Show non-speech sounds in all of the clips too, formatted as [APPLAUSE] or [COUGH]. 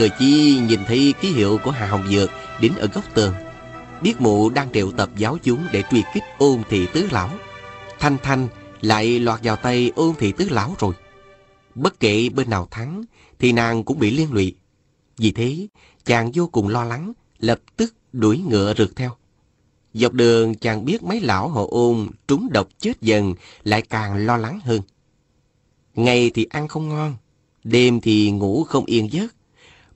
Thừa Chi nhìn thấy ký hiệu của Hà Hồng Dược đính ở góc tường. Biết mụ đang triệu tập giáo chúng để truy kích ôn thị tứ lão. Thanh Thanh lại lọt vào tay ôn thị tứ lão rồi. Bất kể bên nào thắng thì nàng cũng bị liên lụy. Vì thế, chàng vô cùng lo lắng, lập tức đuổi ngựa rượt theo. Dọc đường chàng biết mấy lão họ ôn trúng độc chết dần lại càng lo lắng hơn. Ngày thì ăn không ngon, đêm thì ngủ không yên giấc.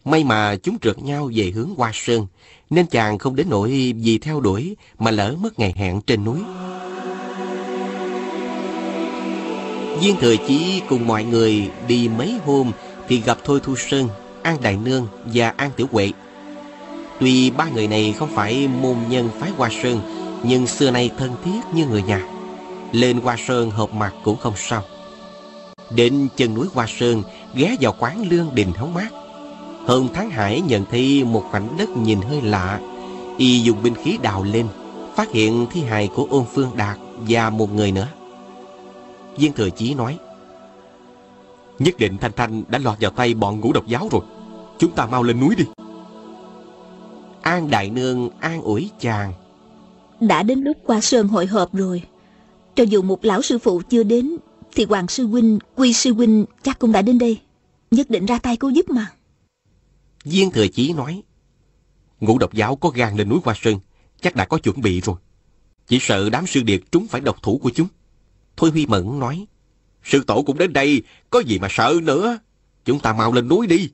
May mà chúng trượt nhau về hướng Hoa Sơn, nên chàng không đến nỗi vì theo đuổi mà lỡ mất ngày hẹn trên núi. Viên Thừa Chí cùng mọi người đi mấy hôm thì gặp Thôi Thu Sơn, An Đại Nương và An Tiểu Huệ. Tuy ba người này không phải môn nhân phái Hoa Sơn, nhưng xưa nay thân thiết như người nhà. Lên Hoa Sơn hợp mặt cũng không sao. Đến chân núi Hoa Sơn, ghé vào quán lương đình hóng mát. Hơn Tháng Hải nhận thấy một khoảnh đất nhìn hơi lạ. Y dùng binh khí đào lên, phát hiện thi hài của ôn phương đạt và một người nữa. Viên Thừa Chí nói, Nhất định Thanh Thanh đã lọt vào tay bọn ngũ độc giáo rồi. Chúng ta mau lên núi đi. An Đại Nương an ủi chàng. Đã đến lúc qua sơn hội họp rồi. Cho dù một lão sư phụ chưa đến, thì Hoàng Sư Huynh, Quy Sư Huynh chắc cũng đã đến đây. Nhất định ra tay cứu giúp mà. Viên Thừa Chí nói. Ngũ độc giáo có gan lên núi Hoa Sơn, chắc đã có chuẩn bị rồi. Chỉ sợ đám sư điệt trúng phải độc thủ của chúng. Thôi Huy Mẫn nói. Sư tổ cũng đến đây, có gì mà sợ nữa. Chúng ta mau lên núi đi.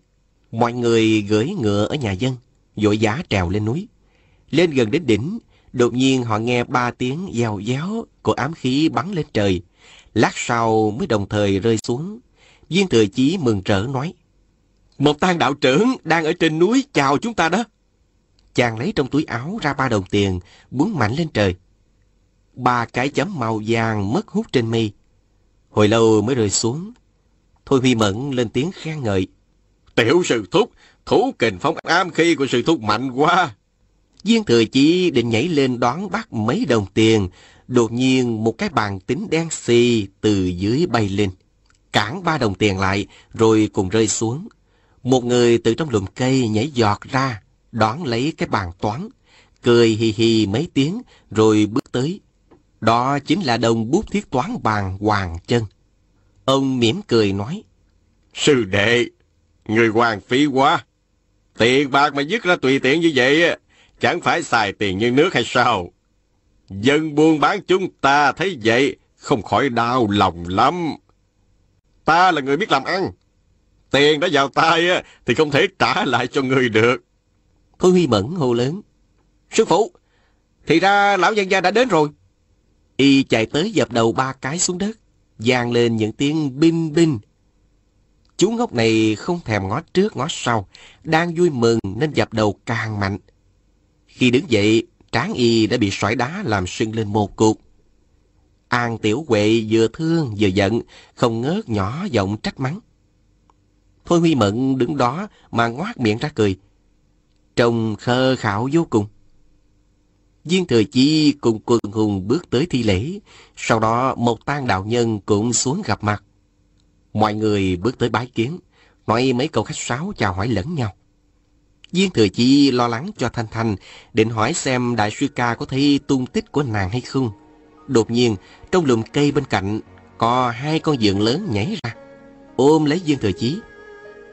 Mọi người gửi ngựa ở nhà dân, vội giá trèo lên núi. Lên gần đến đỉnh, đột nhiên họ nghe ba tiếng gieo giáo của ám khí bắn lên trời. Lát sau mới đồng thời rơi xuống. Viên thừa chí mừng rỡ nói. Một tang đạo trưởng đang ở trên núi chào chúng ta đó. Chàng lấy trong túi áo ra ba đồng tiền, búng mạnh lên trời. Ba cái chấm màu vàng mất hút trên mây. Hồi lâu mới rơi xuống. Thôi Huy Mẫn lên tiếng khen ngợi. Tiểu sư thúc, thú kình phong am khi của sư thúc mạnh quá. Viên thừa chỉ định nhảy lên đón bắt mấy đồng tiền. Đột nhiên một cái bàn tính đen xì từ dưới bay lên. Cản ba đồng tiền lại rồi cùng rơi xuống. Một người từ trong lùm cây nhảy giọt ra, đón lấy cái bàn toán. Cười hì hì mấy tiếng rồi bước tới. Đó chính là đồng bút thiết toán bàn Hoàng Chân. Ông mỉm cười nói. Sư đệ, người hoàng phí quá. Tiền bạc mà dứt ra tùy tiện như vậy, chẳng phải xài tiền như nước hay sao? Dân buôn bán chúng ta thấy vậy, không khỏi đau lòng lắm. Ta là người biết làm ăn. Tiền đã vào tay thì không thể trả lại cho người được. Thôi Huy Mẫn hô lớn. Sư phụ, thì ra lão dân gia đã đến rồi. Y chạy tới dập đầu ba cái xuống đất, vang lên những tiếng binh binh. Chú ngốc này không thèm ngó trước ngó sau, đang vui mừng nên dập đầu càng mạnh. Khi đứng dậy, tráng y đã bị sỏi đá làm sưng lên một cục. An Tiểu Huệ vừa thương vừa giận, không ngớt nhỏ giọng trách mắng. Thôi Huy Mận đứng đó mà ngoác miệng ra cười. Trông khơ khảo vô cùng. Viên Thừa Chi cùng quần hùng bước tới thi lễ, sau đó một tang đạo nhân cũng xuống gặp mặt. Mọi người bước tới bái kiến, nói mấy câu khách sáo chào hỏi lẫn nhau. Viên Thừa Chi lo lắng cho Thanh Thanh, định hỏi xem đại sư ca có thấy tung tích của nàng hay không. Đột nhiên, trong lùm cây bên cạnh, có hai con dượng lớn nhảy ra, ôm lấy Viên Thừa Chi.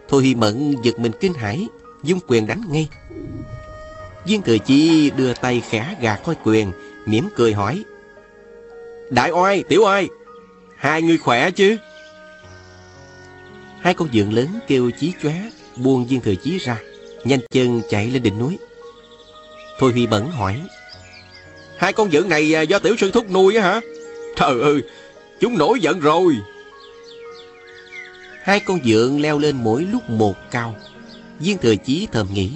Thôi Hy Mẫn giật mình kinh hãi, dung quyền đánh ngay. Viên Thừa Chi đưa tay khẽ gạt coi quyền, mỉm cười hỏi. Đại oai, tiểu oai, hai người khỏe chứ? Hai con dượng lớn kêu chí chóe, buông Viên Thừa Chí ra, nhanh chân chạy lên đỉnh núi. Thôi Huy Bẩn hỏi. Hai con dượng này do tiểu sư thúc nuôi á hả? Trời ơi, chúng nổi giận rồi. Hai con dượng leo lên mỗi lúc một cao. Viên Thừa Chí thầm nghĩ.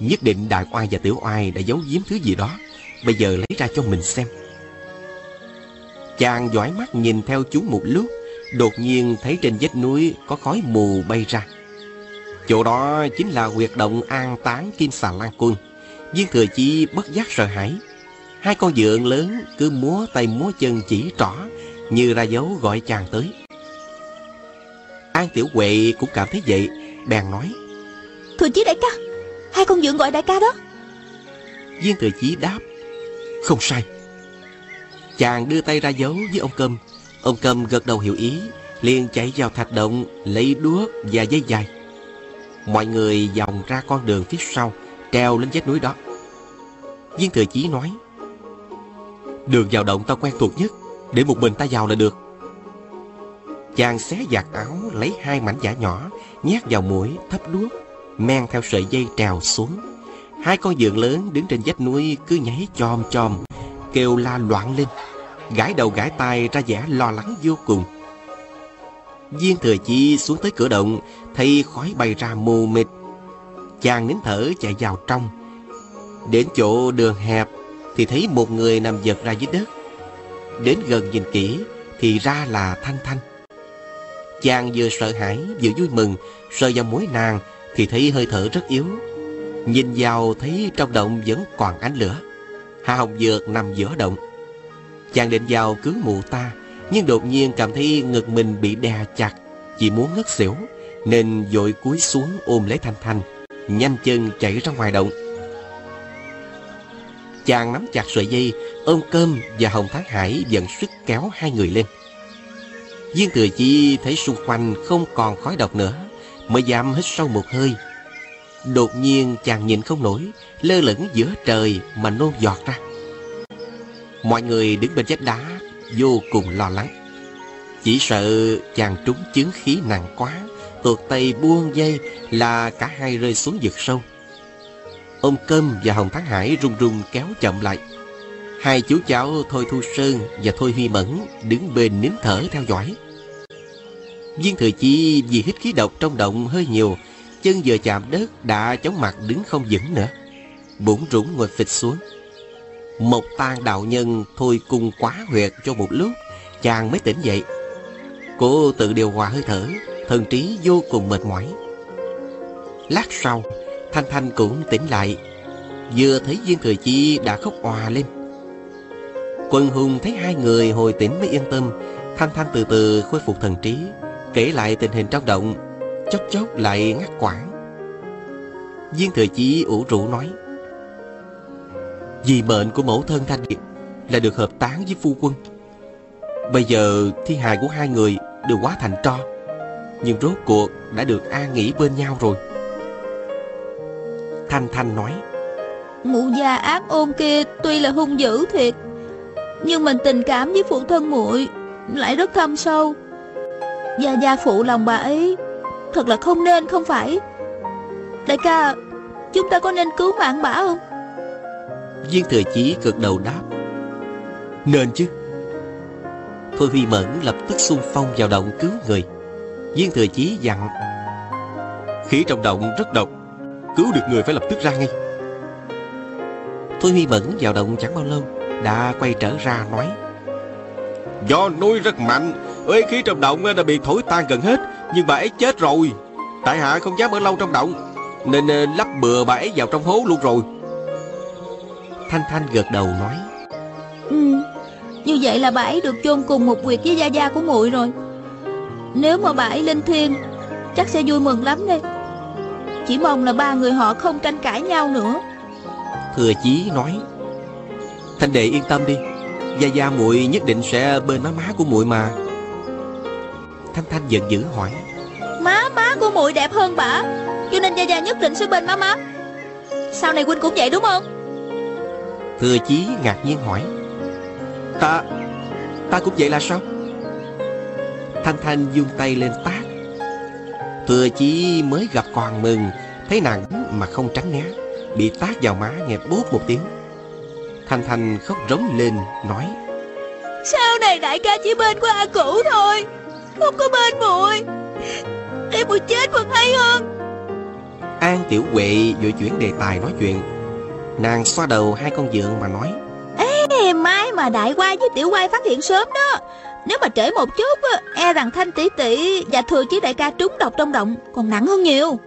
Nhất định đại oai và tiểu oai đã giấu giếm thứ gì đó. Bây giờ lấy ra cho mình xem. Chàng dõi mắt nhìn theo chúng một lúc, Đột nhiên thấy trên vách núi có khói mù bay ra. Chỗ đó chính là huyệt động an táng Kim Xà Lan Quân. Viên Thừa Chi bất giác sợ hãi. Hai con dượng lớn cứ múa tay múa chân chỉ trỏ Như ra dấu gọi chàng tới. An Tiểu Huệ cũng cảm thấy vậy Bèn nói. Thừa chí đại ca Hai con dượng gọi đại ca đó. Viên thừa chí đáp Không sai. Chàng đưa tay ra dấu với ông Câm. Ông Câm gật đầu hiểu ý liền chạy vào thạch động lấy đuốc và dây dài. Mọi người vòng ra con đường phía sau treo lên vách núi đó. Viên thừa chí nói đường vào động ta quen thuộc nhất để một mình ta vào là được chàng xé giặt áo, lấy hai mảnh giả nhỏ, nhét vào mũi thấp đuốc, men theo sợi dây trèo xuống. Hai con dượng lớn đứng trên vách núi cứ nhảy chom chom kêu la loạn lên. Gãi đầu gãi tai ra vẻ lo lắng vô cùng. Viên thừa chi xuống tới cửa động, Thấy khói bay ra mù mịt. Chàng nín thở chạy vào trong. Đến chỗ đường hẹp Thì thấy một người nằm giật ra dưới đất. Đến gần nhìn kỹ Thì ra là Thanh Thanh. Chàng vừa sợ hãi, vừa vui mừng Sờ vào mũi nàng Thì thấy hơi thở rất yếu. Nhìn vào thấy trong động vẫn còn ánh lửa. Hà Hồng Dược nằm giữa động. Chàng định vào cứu mụ ta, nhưng đột nhiên cảm thấy ngực mình bị đè chặt Chỉ muốn ngất xỉu, Nên vội cúi xuống ôm lấy Thanh Thanh, Nhanh chân chạy ra ngoài động. Chàng nắm chặt sợi dây, Ôm cơm và Hồng Thắng Hải dần sức kéo hai người lên. Viên Thừa Chi thấy xung quanh không còn khói độc nữa Mới dám hít sâu một hơi Đột nhiên chàng nhìn không nổi Lơ lửng giữa trời mà nôn giọt ra Mọi người đứng bên vách đá vô cùng lo lắng. Chỉ sợ chàng trúng chứng khí nặng quá, tuột tay buông dây là cả hai rơi xuống vực sâu. Ông Cơm và Hồng Thắng Hải run run kéo chậm lại. Hai chú cháu Thôi Thu Sơn và Thôi Huy Mẫn đứng bên nín thở theo dõi. Viên Thừa Chi vì hít khí độc trong động hơi nhiều, chân vừa chạm đất đã chóng mặt đứng không vững nữa. Bụng rủng ngồi phịch xuống. Một tan đạo nhân thôi cung quá huyệt cho một lúc Chàng mới tỉnh dậy Cô tự điều hòa hơi thở Thần trí vô cùng mệt mỏi Lát sau Thanh Thanh cũng tỉnh lại Vừa thấy viên thừa chi đã khóc òa lên Quân hùng thấy hai người hồi tỉnh mới yên tâm Thanh Thanh từ từ khôi phục thần trí, Kể lại tình hình trong động, Chốc chốc lại ngắt quãng. Viên thừa Chí ủ rũ nói, vì mệnh của mẫu thân Thanh Điệp Là được hợp tán với phu quân. Bây giờ thi hài của hai người Đều quá thành tro, Nhưng rốt cuộc đã được an nghỉ bên nhau rồi. Thanh Thanh nói, Mụ già ác ôn kia Tuy là hung dữ thiệt nhưng mình tình cảm với phụ thân muội Lại rất thâm sâu. Gia gia phụ lòng bà ấy, Thật là không nên, không phải. Đại ca, Chúng ta có nên cứu mạng bà không? Viên thừa chí cực đầu đáp. Nên chứ. Thôi Huy Mẫn lập tức xung phong vào động cứu người. Viên thừa chí dặn. Khí trong động rất độc, Cứu được người phải lập tức ra ngay. Thôi Huy Mẫn vào động chẳng bao lâu đã quay trở ra nói Do núi rất mạnh Uế khí trong động đã bị thổi tan gần hết Nhưng bà ấy chết rồi. Tại hạ không dám ở lâu trong động Nên ờ, lắp bừa bà ấy vào trong hố luôn rồi. Thanh Thanh gật đầu nói Ừ Như vậy là bà ấy được chôn cùng một quyệt với Gia Gia của muội rồi. Nếu mà bà ấy lên thiên Chắc sẽ vui mừng lắm đây Chỉ mong là ba người họ không tranh cãi nhau nữa. Thừa chí nói Thanh đệ yên tâm đi. Gia Gia muội nhất định sẽ bên má má của muội mà. Thanh Thanh giận dữ hỏi. Má má của muội đẹp hơn bà Cho nên Gia Gia nhất định sẽ bên má má. Sau này huynh cũng vậy đúng không? Thừa chí ngạc nhiên hỏi. Ta Ta cũng vậy là sao? Thanh Thanh dung tay lên tác Thừa chí mới gặp còn mừng Thấy nàng mà không tránh né Bị tác vào má nghe bốp một tiếng Thanh Thanh khóc rống lên Nói. Sau này đại ca chỉ bên của A Cửu thôi? Không có bên muội. Để muội chết còn hay hơn. An Tiểu Huệ vội chuyển đề tài nói chuyện. Nàng xoa đầu hai con dượng mà nói. Ê, mai mà đại quai với tiểu quai phát hiện sớm đó. Nếu mà trễ một chút E rằng thanh tỷ tỷ và thừa chí đại ca trúng độc trong động Còn nặng hơn nhiều.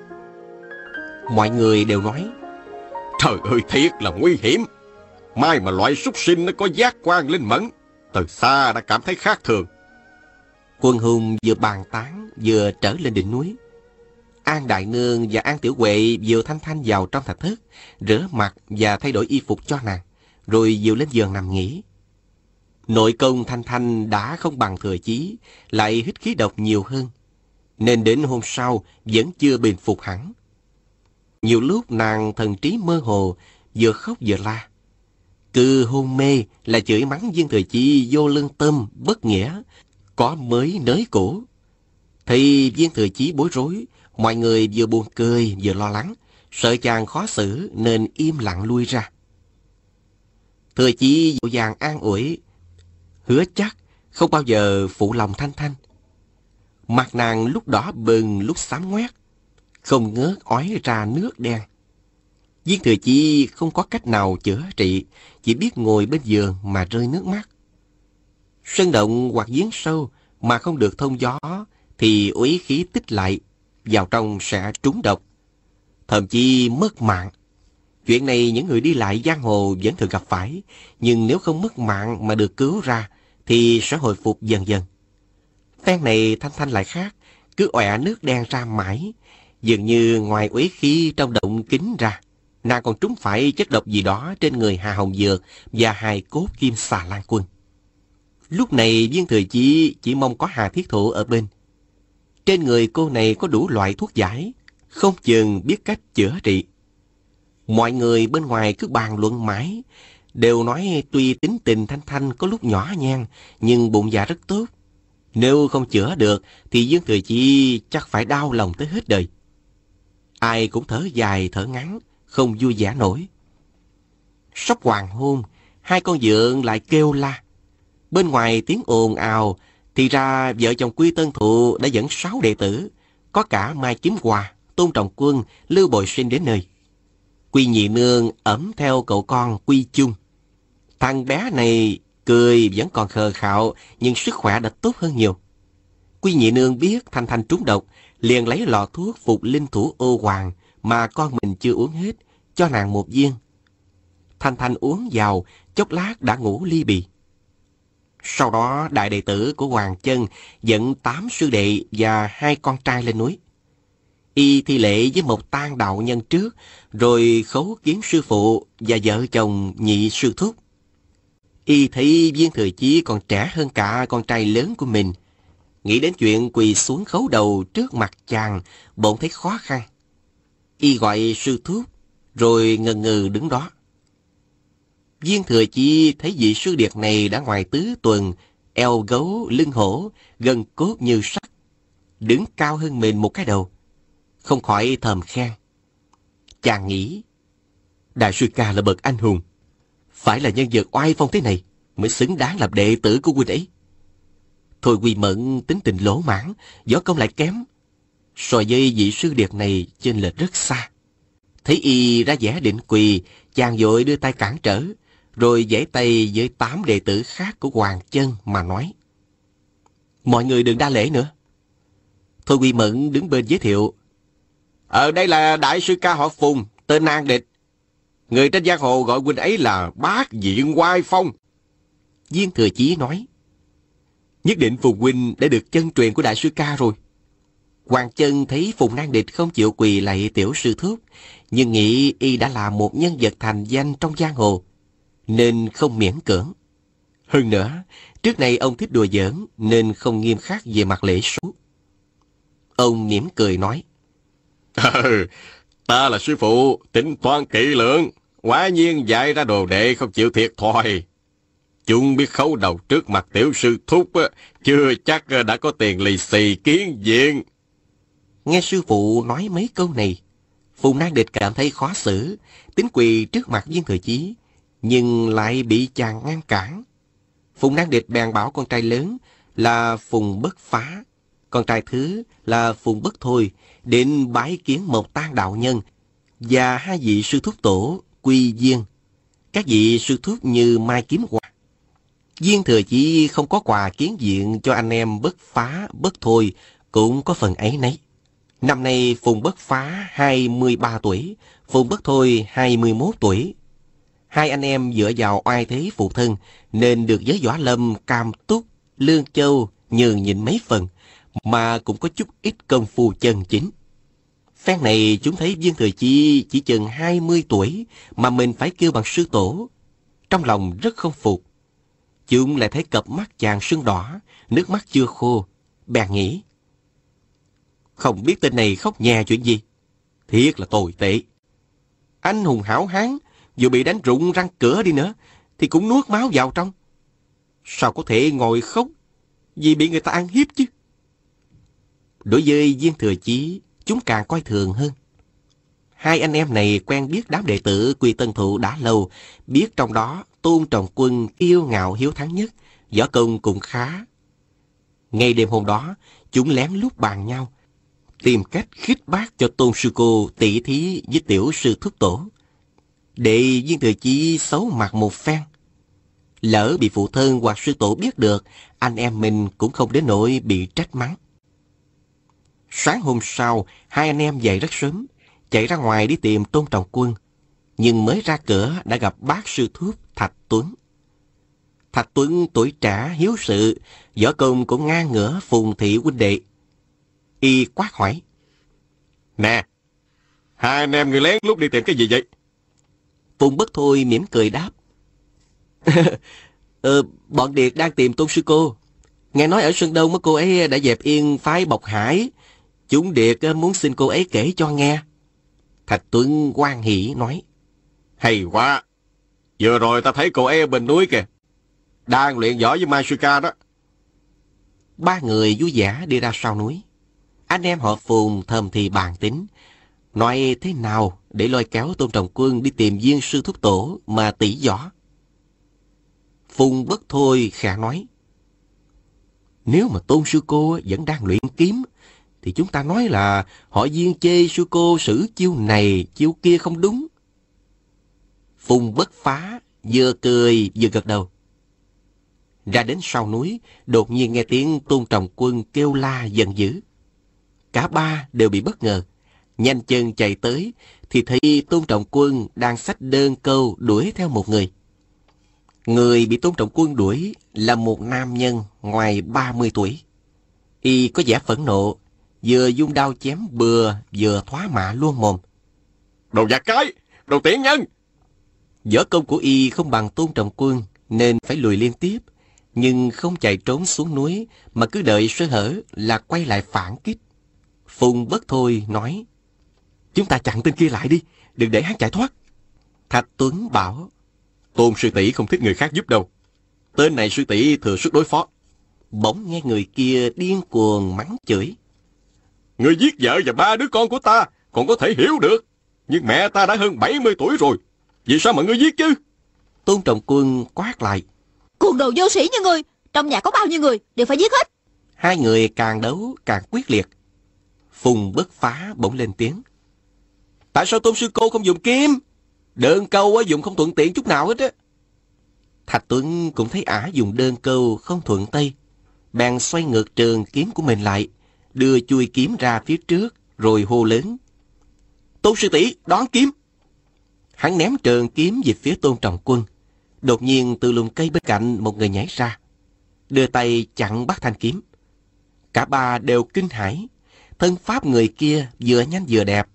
Mọi người đều nói. Trời ơi thiệt là nguy hiểm Mai mà loại súc sinh nó có giác quan linh mẫn Từ xa đã cảm thấy khác thường Quân hùng vừa bàn tán Vừa trở lên đỉnh núi An Đại Nương và An Tiểu Huệ vừa Thanh Thanh vào trong thạch thất, rửa mặt và thay đổi y phục cho nàng, rồi dìu lên giường nằm nghỉ. Nội công Thanh Thanh đã không bằng thừa chí, lại hít khí độc nhiều hơn, nên đến hôm sau vẫn chưa bình phục hẳn. Nhiều lúc nàng thần trí mơ hồ, vừa khóc vừa la. Cứ hôn mê là chửi mắng viên thời chi vô lương tâm, bất nghĩa, có mới nới cổ Thì viên thời chí bối rối, mọi người vừa buồn cười vừa lo lắng, sợ chàng khó xử nên im lặng lui ra. Thừa chí dịu dàng an ủi, hứa chắc không bao giờ phụ lòng Thanh Thanh. Mặt nàng lúc đỏ bừng lúc xám ngoét, không ngớt ói ra nước đen. Viên thừa chi không có cách nào chữa trị, chỉ biết ngồi bên giường mà rơi nước mắt. Sơn động hoặc giếng sâu mà không được thông gió thì uý khí tích lại, vào trong sẽ trúng độc. Thậm chí mất mạng. Chuyện này những người đi lại giang hồ vẫn thường gặp phải, nhưng nếu không mất mạng mà được cứu ra thì sẽ hồi phục dần dần. Phen này Thanh Thanh lại khác, cứ ọe nước đen ra mãi, dường như ngoài uế khí trong động kính ra, nàng còn trúng phải chất độc gì đó trên người Hà Hồng Dược và hài cốt kim xà lan quân. Lúc này viên thời chí chỉ mong có Hà Thiết Thụ ở bên. Trên người cô này có đủ loại thuốc giải, không chừng biết cách chữa trị. Mọi người bên ngoài cứ bàn luận mãi, đều nói tuy tính tình Thanh Thanh có lúc nhỏ nhan, nhưng bụng dạ rất tốt. Nếu không chữa được thì Dương Thừa Chi chắc phải đau lòng tới hết đời. Ai cũng thở dài thở ngắn, không vui vẻ nổi. Sắp hoàng hôn, hai con dượng lại kêu la. Bên ngoài tiếng ồn ào, thì ra vợ chồng Quy Tân Thụ đã dẫn sáu đệ tử, có cả Mai Kiếm Hòa, Tôn Trọng Quân, Lưu Bồi Sinh đến nơi. Quy Nhị Nương ẩm theo cậu con Quy Chung. Thằng bé này cười vẫn còn khờ khạo, nhưng sức khỏe đã tốt hơn nhiều. Quy Nhị Nương biết Thanh Thanh trúng độc, liền lấy lọ thuốc phục linh thủ ô hoàng mà con mình chưa uống hết, cho nàng một viên. Thanh Thanh uống vào, chốc lát đã ngủ ly bì. Sau đó đại đệ tử của Hoàng Chân dẫn tám sư đệ và hai con trai lên núi. Y thi lễ với một tang đạo nhân trước, rồi khấu kiến sư phụ và vợ chồng nhị sư thúc. Y thấy viên thừa chí còn trẻ hơn cả con trai lớn của mình. Nghĩ đến chuyện quỳ xuống khấu đầu trước mặt chàng, bỗng thấy khó khăn. Y gọi sư thúc, rồi ngần ngừ đứng đó. Viên thừa chi thấy vị sư điệt này đã ngoài tứ tuần, eo gấu, lưng hổ, gần cốt như sắt, đứng cao hơn mình một cái đầu. Không khỏi thầm khen. Chàng nghĩ, Đại sư ca là bậc anh hùng, phải là nhân vật oai phong thế này mới xứng đáng làm đệ tử của huynh ấy. Thôi Quy Mẫn tính tình lỗ mãn, võ công lại kém. So với vị sư điệt này trên lệch rất xa. Thấy y ra vẻ định quỳ, chàng vội đưa tay cản trở, rồi giãy tay với tám đệ tử khác của Hoàng Chân mà nói. Mọi người đừng đa lễ nữa. Thôi Quy Mẫn đứng bên giới thiệu. Ở đây là đại sư ca họ Phùng, tên An Địch. Người trên giang hồ gọi huynh ấy là bác diện Hoai Phong. Viên Thừa Chí nói. Nhất định Phùng Huynh đã được chân truyền của đại sư ca rồi. Hoàng Chân thấy Phùng Nang Địch không chịu quỳ lạy tiểu sư thúc, nhưng nghĩ y đã là một nhân vật thành danh trong giang hồ, nên không miễn cưỡng. Hơn nữa, trước nay ông thích đùa giỡn nên không nghiêm khắc về mặt lễ số. Ông mỉm cười nói. [LAUGHS] Ừ, ta là sư phụ, tính toán kỹ lưỡng, quả nhiên dạy ra đồ đệ không chịu thiệt thòi. Chúng biết khấu đầu trước mặt tiểu sư thúc, chưa chắc đã có tiền lì xì kiến diện. Nghe sư phụ nói mấy câu này, Phùng Nang Địch cảm thấy khó xử, tính quỳ trước mặt viên thừa chí, nhưng lại bị chàng ngăn cản. Phùng Nang Địch bèn bảo con trai lớn là Phùng Bất Phá, con trai thứ là Phùng Bất Thôi, đến bái kiến một tan đạo nhân và hai vị sư thúc tổ Quy Viên. Các vị sư thúc như Mai Kiếm Hoa. Viên thừa chí không có quà kiến diện cho anh em Bất Phá, Bất Thôi, cũng có phần ấy nấy. Năm nay Phùng Bất Phá 23 tuổi, Phùng Bất Thôi 21 tuổi. Hai anh em dựa vào oai thế phụ thân nên được giới võ lâm cam túc, lương châu nhường nhịn mấy phần, mà cũng có chút ít công phu chân chính. Phen này chúng thấy Viên Thừa Chi chỉ chừng 20 tuổi mà mình phải kêu bằng sư tổ. Trong lòng rất không phục. Chúng lại thấy cặp mắt chàng sưng đỏ, nước mắt chưa khô. Bèn nghĩ. Không biết tên này khóc nhà chuyện gì. Thiệt là tồi tệ. Anh hùng hảo hán, dù bị đánh rụng răng cửa đi nữa, thì cũng nuốt máu vào trong. Sao có thể ngồi khóc vì bị người ta ăn hiếp chứ? Đối với viên thừa chí, chúng càng coi thường hơn. Hai anh em này quen biết đám đệ tử Quy Tân Thụ đã lâu, biết trong đó Tôn Trọng Quân yêu ngạo hiếu thắng nhất, võ công cũng khá. Ngay đêm hôm đó, chúng lén lút bàn nhau, tìm cách khích bác cho Tôn Sư Cô tỷ thí với tiểu sư thúc tổ. Để viên thừa chí xấu mặt một phen. Lỡ bị phụ thân hoặc sư tổ biết được, anh em mình cũng không đến nỗi bị trách mắng. Sáng hôm sau, hai anh em dậy rất sớm, chạy ra ngoài đi tìm Tôn Trọng Quân. Nhưng mới ra cửa đã gặp bác sư thúc Thạch Tuấn. Thạch Tuấn tuổi trẻ, hiếu sự, võ công cũng ngang ngửa phùng thị huynh đệ. Y quát hỏi. Nè, hai anh em người lén lúc đi tìm cái gì vậy? Phùng bất thôi mỉm cười đáp. [LAUGHS] ờ, bọn Điệt đang tìm Tôn Sư Cô. Nghe nói ở Sơn Đông cô ấy đã dẹp yên phái Bọc Hải. Chúng Điệt muốn xin cô ấy kể cho nghe. Thạch Tuấn quan hỷ nói. Hay quá! Vừa rồi ta thấy cô ấy ở bên núi kìa. Đang luyện võ với Masuka đó. Ba người vui vẻ đi ra sau núi. Anh em họ Phùng thầm thì bàn tính. Nói thế nào để lôi kéo Tôn Trọng Quân đi tìm viên sư thúc tổ mà tỉ võ. Phùng bất thôi khả nói. Nếu mà Tôn Sư Cô vẫn đang luyện kiếm, thì chúng ta nói là họ viên chê Sư Cô xử chiêu này, chiêu kia không đúng. Phùng bất phá, vừa cười vừa gật đầu. Ra đến sau núi, đột nhiên nghe tiếng Tôn Trọng Quân kêu la giận dữ. Cả ba đều bị bất ngờ. Nhanh chân chạy tới, thì thấy Tôn Trọng Quân đang xách đơn câu đuổi theo một người. Người bị Tôn Trọng Quân đuổi là một nam nhân ngoài 30 tuổi. Y có vẻ phẫn nộ, vừa dung đao chém bừa, vừa thoá mạ luôn mồm. Đồ giặc cái! Đồ tiện nhân! Võ công của Y không bằng Tôn Trọng Quân, nên phải lùi liên tiếp, nhưng không chạy trốn xuống núi, mà cứ đợi sơ hở là quay lại phản kích. Phùng bất thôi nói, Chúng ta chặn tên kia lại đi, đừng để hắn chạy thoát. Thạch Tuấn bảo, Tôn sư tỷ không thích người khác giúp đâu. Tên này sư tỷ thừa sức đối phó. Bỗng nghe người kia điên cuồng mắng chửi. Người giết vợ và ba đứa con của ta còn có thể hiểu được. Nhưng mẹ ta đã hơn 70 tuổi rồi. Vì sao mà ngươi giết chứ? Tôn Trọng Quân quát lại. Cuồng đồ vô sĩ như người, trong nhà có bao nhiêu người, đều phải giết hết. Hai người càng đấu càng quyết liệt. Phùng bất phá bỗng lên tiếng. Tại sao Tôn Sư Cô không dùng kiếm? Đơn câu á, dùng không thuận tiện chút nào hết á. Thạch Tuấn cũng thấy ả dùng đơn câu không thuận tay. Bèn xoay ngược trường kiếm của mình lại, đưa chui kiếm ra phía trước, rồi hô lớn. Tôn sư tỷ đón kiếm. Hắn ném trường kiếm về phía tôn trọng quân. Đột nhiên từ lùm cây bên cạnh một người nhảy ra. Đưa tay chặn bắt thanh kiếm. Cả ba đều kinh hãi. Thân pháp người kia vừa nhanh vừa đẹp,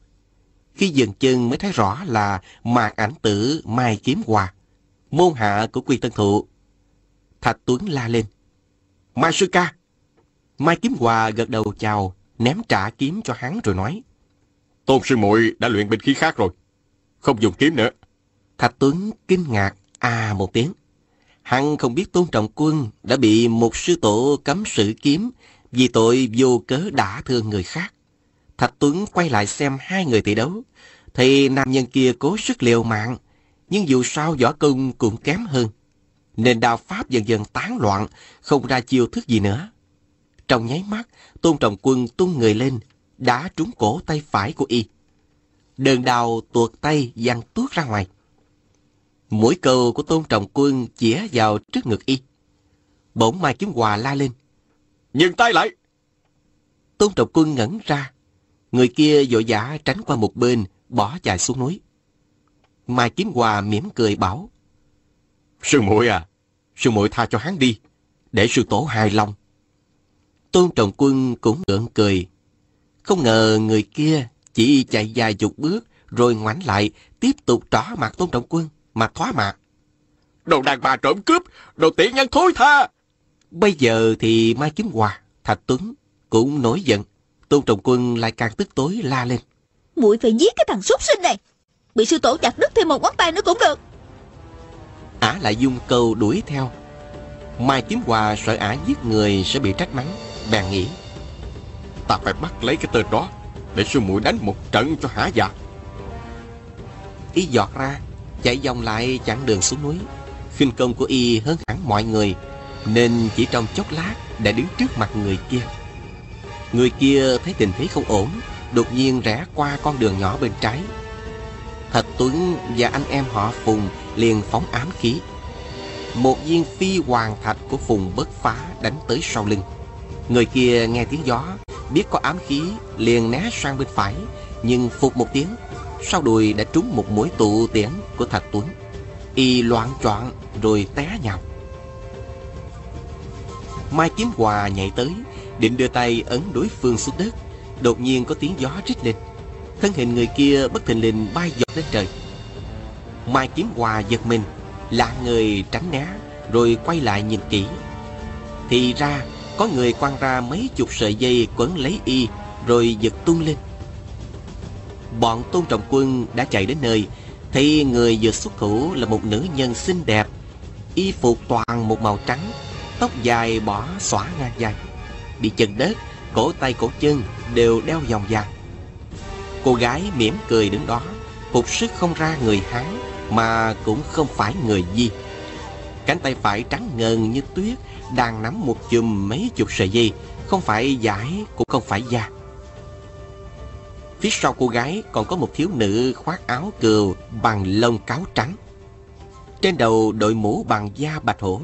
khi dừng chân mới thấy rõ là mạc ảnh tử Mai Kiếm Hòa, môn hạ của Quy Tân Thụ. Thạch Tuấn la lên. Mai Sư Ca! Mai Kiếm Hòa gật đầu chào, ném trả kiếm cho hắn rồi nói. Tôn Sư muội đã luyện binh khí khác rồi, không dùng kiếm nữa. Thạch Tuấn kinh ngạc, à một tiếng. Hắn không biết Tôn Trọng Quân đã bị một sư tổ cấm sử kiếm vì tội vô cớ đã thương người khác. Thạch Tuấn quay lại xem hai người tỷ đấu, thì nam nhân kia cố sức liều mạng, nhưng dù sao võ công cũng kém hơn. Nên đao pháp dần dần tán loạn, không ra chiêu thức gì nữa. Trong nháy mắt, Tôn Trọng Quân tung người lên, đá trúng cổ tay phải của y. Đơn đào tuột tay văng tuốt ra ngoài. Mũi cầu của Tôn Trọng Quân chĩa vào trước ngực y. Bỗng Mai Kiếm Hòa la lên. Dừng tay lại! Tôn Trọng Quân ngẩn ra, Người kia vội vã tránh qua một bên, bỏ chạy xuống núi. Mai Kiếm Hòa mỉm cười bảo. Sư muội à, sư muội tha cho hắn đi, để sư tổ hài lòng. Tôn Trọng Quân cũng gượng cười. Không ngờ người kia Chỉ chạy dài chục bước, rồi ngoảnh lại, tiếp tục trỏ mặt Tôn Trọng Quân, mà thoá mạ. Đồ đàn bà trộm cướp, đồ tiện nhân thối tha. Bây giờ thì Mai Kiếm Hòa, Thạch Tuấn cũng nổi giận. Tôn Trọng Quân lại càng tức tối la lên. muội phải giết cái thằng súc sinh này. Bị sư tổ chặt đứt thêm một ngón tay nữa cũng được. Ả lại dung câu đuổi theo. Mai Kiếm Hòa sợ Ả giết người sẽ bị trách mắng, bèn nghĩ. Ta phải bắt lấy cái tên đó, để sư muội đánh một trận cho hả dạ. Y giọt ra, chạy vòng lại chặn đường xuống núi. khinh công của Y hơn hẳn mọi người, nên chỉ trong chốc lát đã đứng trước mặt người kia. Người kia thấy tình thế không ổn, đột nhiên rẽ qua con đường nhỏ bên trái. Thạch Tuấn và anh em họ Phùng liền phóng ám khí. Một viên phi hoàng thạch của Phùng bất phá đánh tới sau lưng. Người kia nghe tiếng gió, biết có ám khí, liền né sang bên phải, nhưng phục một tiếng, sau đùi đã trúng một mũi tụ tiễn của Thạch Tuấn. Y loạn choạng rồi té nhào. Mai Kiếm Hòa nhảy tới, định đưa tay ấn đối phương xuống đất. Đột nhiên có tiếng gió rít lên. Thân hình người kia bất thình lình bay dọc lên trời. Mai Kiếm Hòa giật mình, lạ người tránh né, rồi quay lại nhìn kỹ. Thì ra, có người quăng ra mấy chục sợi dây quấn lấy y, rồi giật tung lên. Bọn Tôn Trọng Quân đã chạy đến nơi, thấy người vừa xuất thủ là một nữ nhân xinh đẹp, y phục toàn một màu trắng, tóc dài bỏ xõa ngang vai, bị chân đất, cổ tay cổ chân đều đeo vòng vàng. Cô gái mỉm cười đứng đó, phục sức không ra người Hán mà cũng không phải người Di. Cánh tay phải trắng ngần như tuyết, đang nắm một chùm mấy chục sợi dây, không phải giải cũng không phải da. Phía sau cô gái còn có một thiếu nữ khoác áo cừu bằng lông cáo trắng. Trên đầu đội mũ bằng da bạch hổ,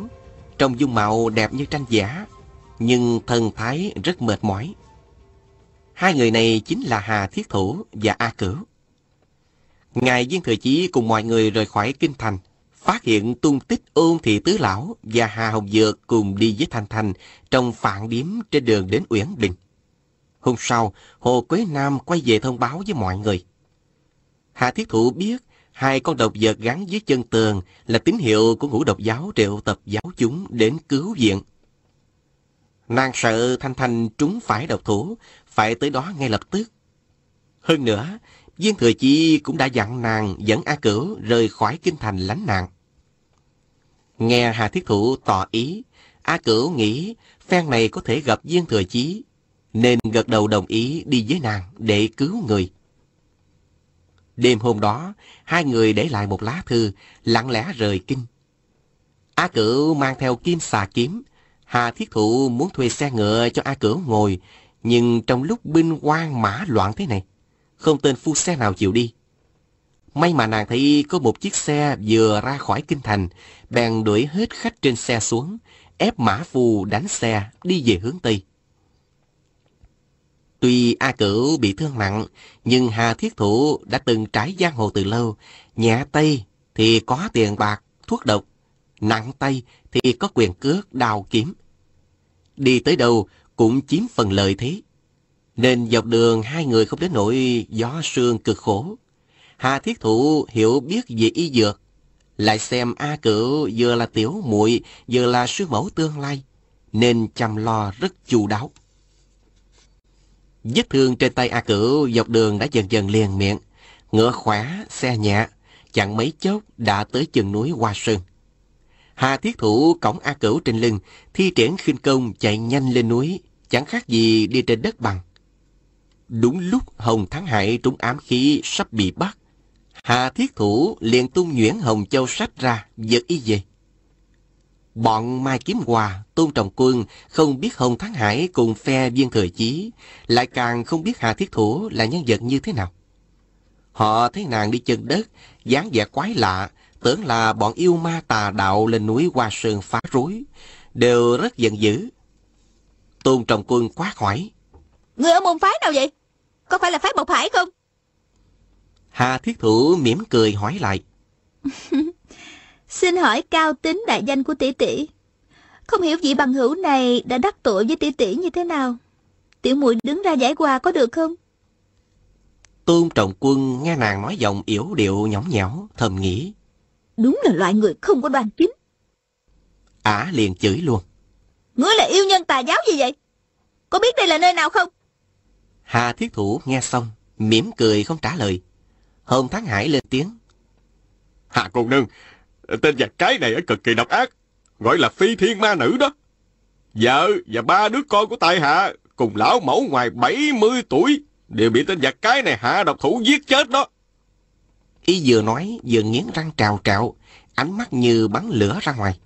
trông dung mạo đẹp như tranh giả, nhưng thân thái rất mệt mỏi. Hai người này chính là Hà Thiết Thủ và A Cửu. Ngài Viên Thừa Chí cùng mọi người rời khỏi Kinh Thành, phát hiện tung tích ôn thị tứ lão và Hà Hồng Dược cùng đi với Thanh Thanh trong phạn điếm trên đường đến Uyển Bình. Hôm sau, Hồ Quế Nam quay về thông báo với mọi người. Hà Thiết Thụ biết hai con độc vật gắn dưới chân tường là tín hiệu của ngũ độc giáo triệu tập giáo chúng đến cứu viện. Nàng sợ Thanh Thanh trúng phải độc thủ, phải tới đó ngay lập tức. Hơn nữa, Viên Thừa Chi cũng đã dặn nàng dẫn A Cửu rời khỏi kinh thành lánh nạn. Nghe Hà Thiết Thụ tỏ ý, A Cửu nghĩ phen này có thể gặp Viên Thừa Chí, nên gật đầu đồng ý đi với nàng để cứu người. Đêm hôm đó, hai người để lại một lá thư, lặng lẽ rời kinh. A Cửu mang theo kim xà kiếm, Hà Thiết Thụ muốn thuê xe ngựa cho A Cửu ngồi, nhưng trong lúc binh quan mã loạn thế này, không tên phu xe nào chịu đi. May mà nàng thấy có một chiếc xe vừa ra khỏi kinh thành, bèn đuổi hết khách trên xe xuống, ép mã phù đánh xe đi về hướng Tây. Tuy A Cửu bị thương nặng, nhưng Hà Thiết thủ đã từng trải giang hồ từ lâu. Nhẹ tay thì có tiền bạc, thuốc độc. Nặng tay thì có quyền cước, đào kiếm. Đi tới đâu cũng chiếm phần lợi thế. Nên dọc đường hai người không đến nỗi gió sương cực khổ. Hà Thiết thủ hiểu biết về y dược. Lại xem A Cửu vừa là tiểu muội vừa là sư mẫu tương lai. Nên chăm lo rất chu đáo. Vết thương trên tay A Cửu dọc đường đã dần dần liền miệng. Ngựa khỏe, xe nhẹ, chẳng mấy chốc đã tới chân núi Hoa Sơn. Hà Thiết Thủ cổng A Cửu trên lưng, thi triển khinh công chạy nhanh lên núi, chẳng khác gì đi trên đất bằng. Đúng lúc Hồng Thắng Hải trúng ám khí sắp bị bắt, Hà Thiết Thủ liền tung nhuyễn Hồng Châu sách ra, giật y về. Bọn Mai Kiếm Hòa, Tôn Trọng Quân không biết Hồng Thắng Hải cùng phe viên thời chí, lại càng không biết Hà Thiết Thủ là nhân vật như thế nào. Họ thấy nàng đi chân đất, dáng vẻ quái lạ, tưởng là bọn yêu ma tà đạo lên núi Hoa Sơn phá rối, đều rất giận dữ. Tôn Trọng Quân quát hỏi. Người ở môn phái nào vậy? Có phải là phái Bộc Hải không? Hà Thiết Thủ mỉm cười hỏi lại. [LAUGHS] Xin hỏi cao tính đại danh của tỷ tỷ. Không hiểu vị bằng hữu này đã đắc tội với tỷ tỷ như thế nào. Tiểu muội đứng ra giải hòa có được không? Tôn Trọng Quân nghe nàng nói giọng yếu điệu nhõng nhẽo, thầm nghĩ. Đúng là loại người không có đoan chính. Ả liền chửi luôn. Ngươi là yêu nhân tà giáo gì vậy? Có biết đây là nơi nào không? Hà Thiết Thủ nghe xong, mỉm cười không trả lời. Hôm Thắng Hải lên tiếng. Hà cô nương, tên giặc cái này cực kỳ độc ác, gọi là phi thiên ma nữ đó. Vợ và ba đứa con của tài hạ cùng lão mẫu ngoài 70 tuổi đều bị tên giặc cái này hạ độc thủ giết chết đó. Y vừa nói vừa nghiến răng trào trạo, ánh mắt như bắn lửa ra ngoài.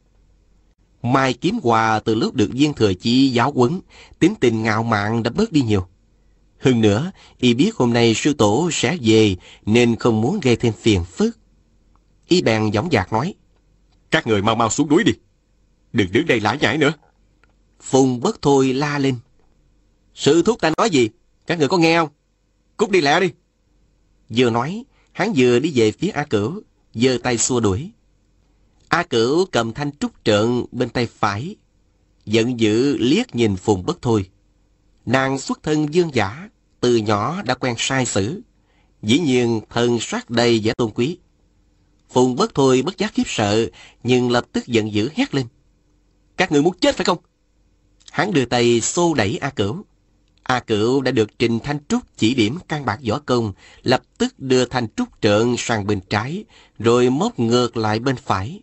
Mai kiếm quà từ lúc được viên thừa chi giáo quấn, tính tình ngạo mạn đã bớt đi nhiều. Hơn nữa, y biết hôm nay sư tổ sẽ về nên không muốn gây thêm phiền phức. Y bèn giọng dạc nói. Các người mau mau xuống núi đi. Đừng đứng đây lải nhải nữa. Phùng bất thôi la lên. Sư thúc ta nói gì? Các người có nghe không? Cút đi lẹ đi. Vừa nói, hắn vừa đi về phía A Cửu, giơ tay xua đuổi. A Cửu cầm thanh trúc trợn bên tay phải, giận dữ liếc nhìn Phùng bất thôi. Nàng xuất thân dương giả, từ nhỏ đã quen sai sử. Dĩ nhiên thân sát đầy vẻ tôn quý. Phùng bất thôi bất giác khiếp sợ, nhưng lập tức giận dữ hét lên. Các người muốn chết phải không? Hắn đưa tay xô đẩy A Cửu. A Cửu đã được Trình Thanh Trúc chỉ điểm căn bạc võ công, lập tức đưa Thanh Trúc trợn sang bên trái, rồi móc ngược lại bên phải.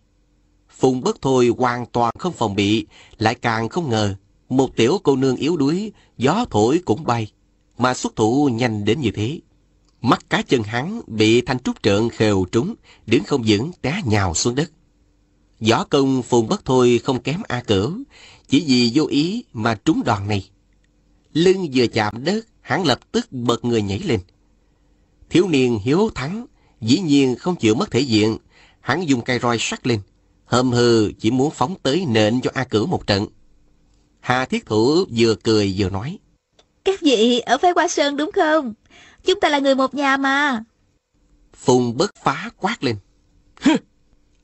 Phùng bất thôi hoàn toàn không phòng bị, lại càng không ngờ, một tiểu cô nương yếu đuối, gió thổi cũng bay, mà xuất thủ nhanh đến như thế. Mắt cá chân hắn bị thanh trúc trượng khều trúng, đứng không vững té nhào xuống đất. Võ công phùng bất thôi không kém A Cửu, chỉ vì vô ý mà trúng đòn này. Lưng vừa chạm đất, hắn lập tức bật người nhảy lên. Thiếu niên hiếu thắng, dĩ nhiên không chịu mất thể diện, hắn dùng cây roi sắt lên, hầm hừ chỉ muốn phóng tới nện cho A Cửu một trận. Hà Thiết Thủ vừa cười vừa nói. Các vị ở phái Hoa Sơn đúng không? Chúng ta là người một nhà mà. Phùng bất phá quát lên.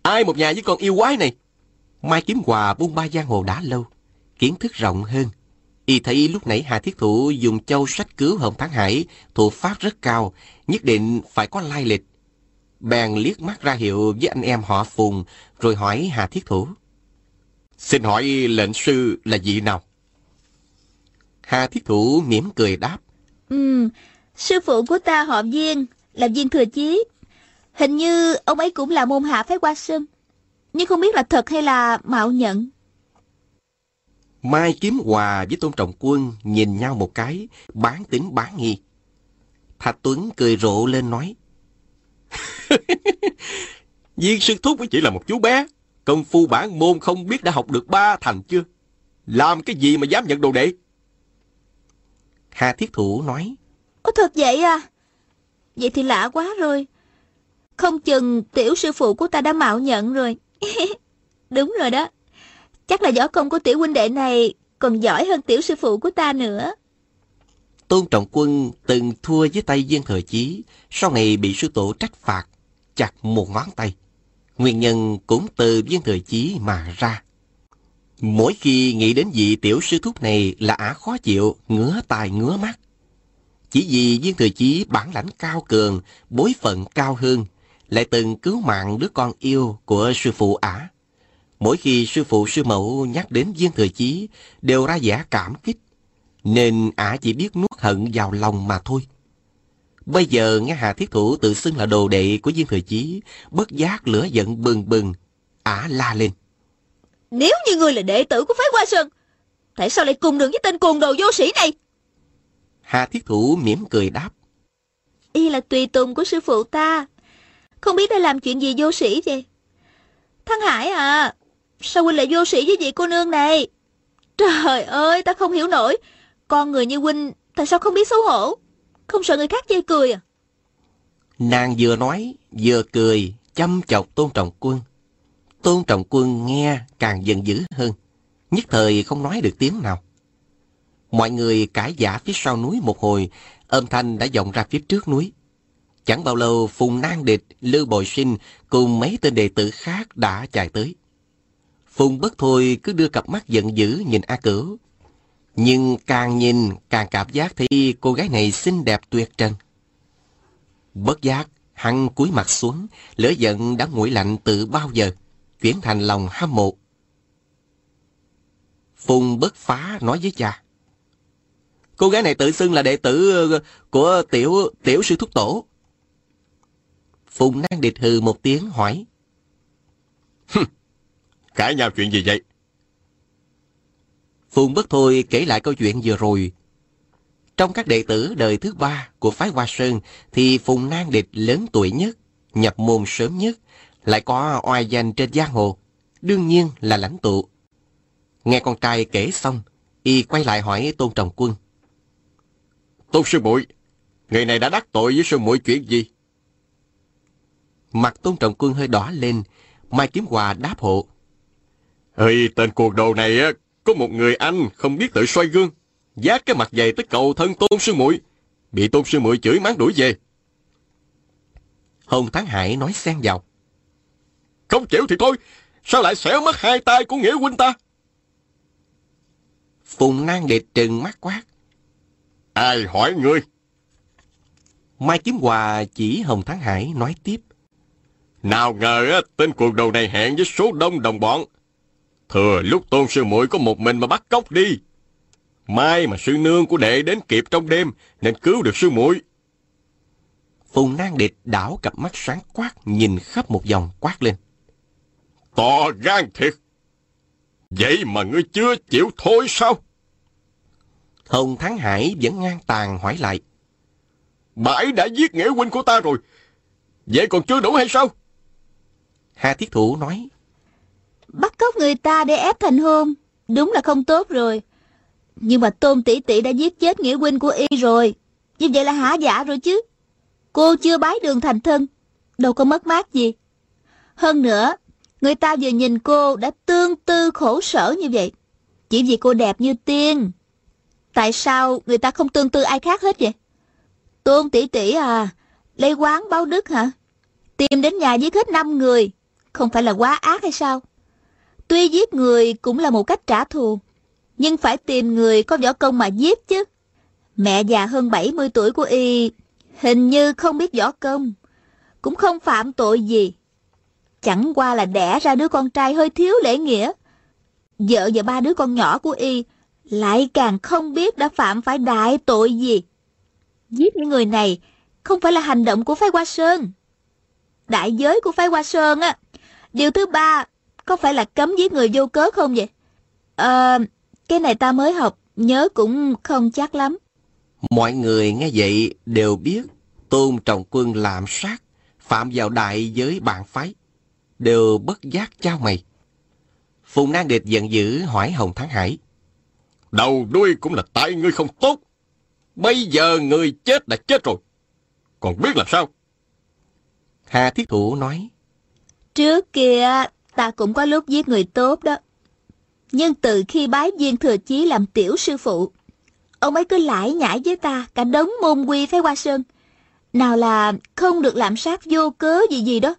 Ai một nhà với con yêu quái này? Mai Kiếm Hòa buôn ba giang hồ đã lâu, kiến thức rộng hơn. Y thấy lúc nãy Hà Thiết Thủ dùng châu sách cứu Hồng Thắng Hải, thủ pháp rất cao, nhất định phải có lai lịch. Bèn liếc mắt ra hiệu với anh em họ Phùng, rồi hỏi Hà Thiết Thủ. Xin hỏi lệnh sư là gì nào? Hà Thiết Thủ mỉm cười đáp. Ừ, sư phụ của ta họ Viên, là Viên Thừa Chí. Hình như ông ấy cũng là môn hạ phái qua Sơn. Nhưng không biết là thật hay là mạo nhận. Mai Kiếm Hòa với Tôn Trọng Quân nhìn nhau một cái, bán tính bán nghi. Thạch Tuấn cười rộ lên nói. [LAUGHS] Viên sư thúc chỉ là một chú bé. Công phu bản môn không biết đã học được ba thành chưa? Làm cái gì mà dám nhận đồ đệ? Hà Thiết Thủ nói. Ồ thật vậy à? Vậy thì lạ quá rồi. Không chừng tiểu sư phụ của ta đã mạo nhận rồi. [LAUGHS] Đúng rồi đó. Chắc là võ công của tiểu huynh đệ này còn giỏi hơn tiểu sư phụ của ta nữa. Tôn Trọng Quân từng thua với tay dương thời chí, sau này bị sư tổ trách phạt, chặt một ngón tay. Nguyên nhân cũng từ dương thời chí mà ra. Mỗi khi nghĩ đến vị tiểu sư thúc này là ả khó chịu, ngứa tai ngứa mắt. Chỉ vì viên thừa chí bản lãnh cao cường, bối phận cao hơn, lại từng cứu mạng đứa con yêu của sư phụ ả. Mỗi khi sư phụ sư mẫu nhắc đến viên thừa chí, đều ra vẻ cảm kích, nên ả chỉ biết nuốt hận vào lòng mà thôi. Bây giờ nghe Hà Thiết Thủ tự xưng là đồ đệ của viên thừa chí, bất giác lửa giận bừng bừng, ả la lên. Nếu như ngươi là đệ tử của phái Hoa Sơn, tại sao lại cùng đường với tên cuồng đồ vô sĩ này? Hà Thiết Thủ mỉm cười đáp. Y là tùy tùng của sư phụ ta. Không biết đã làm chuyện gì vô sĩ vậy? Thăng Hải à, sao huynh lại vô sĩ với vị cô nương này? Trời ơi, ta không hiểu nổi. Con người như huynh, tại sao không biết xấu hổ? Không sợ người khác chê cười à? Nàng vừa nói, vừa cười, chăm chọc Tôn Trọng Quân. Tôn Trọng Quân nghe càng giận dữ hơn, nhất thời không nói được tiếng nào. Mọi người cãi giả phía sau núi một hồi, âm thanh đã vọng ra phía trước núi. Chẳng bao lâu Phùng Nang Địch, Lưu Bồi Sinh cùng mấy tên đệ tử khác đã chạy tới. Phùng bất thôi cứ đưa cặp mắt giận dữ nhìn A Cửu. Nhưng càng nhìn càng cảm giác thấy cô gái này xinh đẹp tuyệt trần. Bất giác, hắn cúi mặt xuống, lửa giận đã nguội lạnh từ bao giờ, chuyển thành lòng hâm mộ. Phùng bất phá nói với cha. Cô gái này tự xưng là đệ tử ờ, của tiểu tiểu sư thúc tổ. Phùng năng địch hừ một tiếng hỏi. Cãi nhau chuyện gì vậy? Phùng bất thôi kể lại câu chuyện vừa rồi. Trong các đệ tử đời thứ ba của phái Hoa Sơn thì Phùng Nang Địch lớn tuổi nhất, nhập môn sớm nhất, lại có oai danh trên giang hồ, đương nhiên là lãnh tụ. Nghe con trai kể xong, y quay lại hỏi Tôn Trọng Quân. Tôn sư muội, người này đã đắc tội với sư muội chuyện gì? Mặt Tôn Trọng Quân hơi đỏ lên, Mai Kiếm Hòa đáp hộ. Ơi, tên cuồng đồ này á, có một người anh không biết tự xoay gương, dát cái mặt dày tới cầu thân Tôn sư muội, bị Tôn sư muội chửi mắng đuổi về. Hồng Thắng Hải nói xen vào. Không chịu thì thôi, sao lại xẻo mất hai tay của nghĩa huynh ta? Phùng Nang Địch trừng mắt quát. Ai hỏi ngươi? Mai Kiếm Hòa chỉ Hồng Thắng Hải nói tiếp. Nào ngờ á, tên cuồng đầu này hẹn với số đông đồng bọn. Thừa lúc tôn sư muội có một mình mà bắt cóc đi. Mai mà sư nương của đệ đến kịp trong đêm nên cứu được sư muội. Phùng Nang Địch đảo cặp mắt sáng quát nhìn khắp một vòng quát lên. To gan thiệt! Vậy mà ngươi chưa chịu thôi sao? Hồng Thắng Hải vẫn ngang tàn hỏi lại. Bãi đã giết nghĩa huynh của ta rồi. Vậy còn chưa đủ hay sao? Hà Thiết Thủ nói. Bắt cóc người ta để ép thành hôn, đúng là không tốt rồi. Nhưng mà Tôn tỷ tỷ đã giết chết nghĩa huynh của y rồi. Như vậy là hả giả rồi chứ. Cô chưa bái đường thành thân, đâu có mất mát gì. Hơn nữa, người ta vừa nhìn cô đã tương tư khổ sở như vậy. Chỉ vì cô đẹp như tiên. Tại sao người ta không tương tư ai khác hết vậy? Tôn tỷ tỷ à, lấy quán báo đức hả? Tìm đến nhà giết hết năm người, không phải là quá ác hay sao? Tuy giết người cũng là một cách trả thù, nhưng phải tìm người có võ công mà giết chứ. Mẹ già hơn 70 tuổi của y hình như không biết võ công, cũng không phạm tội gì. Chẳng qua là đẻ ra đứa con trai hơi thiếu lễ nghĩa. Vợ và ba đứa con nhỏ của y lại càng không biết đã phạm phải đại tội gì. Giết những người này không phải là hành động của phái Hoa Sơn. Đại giới của phái Hoa Sơn á, điều thứ ba có phải là cấm giết người vô cớ không vậy? Ờ, cái này ta mới học, nhớ cũng không chắc lắm. Mọi người nghe vậy đều biết Tôn Trọng Quân làm sát, phạm vào đại giới bạn phái. Đều bất giác trao mày. Phùng Nang Địch giận dữ hỏi Hồng Thắng Hải. Đầu đuôi cũng là tại ngươi không tốt. Bây giờ người chết đã chết rồi. Còn biết làm sao? Hà Thiết Thủ nói. Trước kia ta cũng có lúc giết người tốt đó. Nhưng từ khi bái viên thừa chí làm tiểu sư phụ, ông ấy cứ lải nhải với ta cả đống môn quy phái hoa sơn. Nào là không được làm sát vô cớ gì gì đó.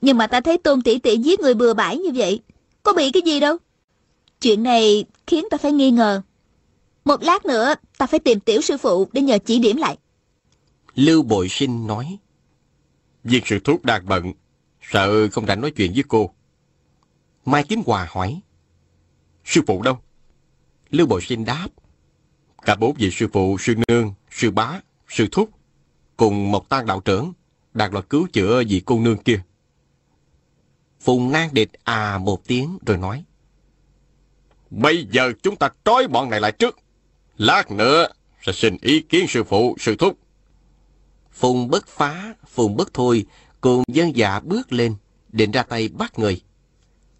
Nhưng mà ta thấy tôn tỷ tỷ giết người bừa bãi như vậy, có bị cái gì đâu. Chuyện này khiến ta phải nghi ngờ. Một lát nữa ta phải tìm tiểu sư phụ để nhờ chỉ điểm lại. Lưu Bội Sinh nói. Viên sư thuốc đang bận, sợ không rảnh nói chuyện với cô. Mai Kiếm Hòa hỏi. Sư phụ đâu? Lưu Bội Sinh đáp. Cả bốn vị sư phụ, sư nương, sư bá, sư thúc, cùng một tan đạo trưởng, đang lo cứu chữa vị cô nương kia. Phùng Nang Địch à một tiếng rồi nói. Bây giờ chúng ta trói bọn này lại trước. Lát nữa sẽ xin ý kiến sư phụ, sư thúc. Phùng bất phá, phùng bất thôi, cùng dân dạ bước lên, định ra tay bắt người.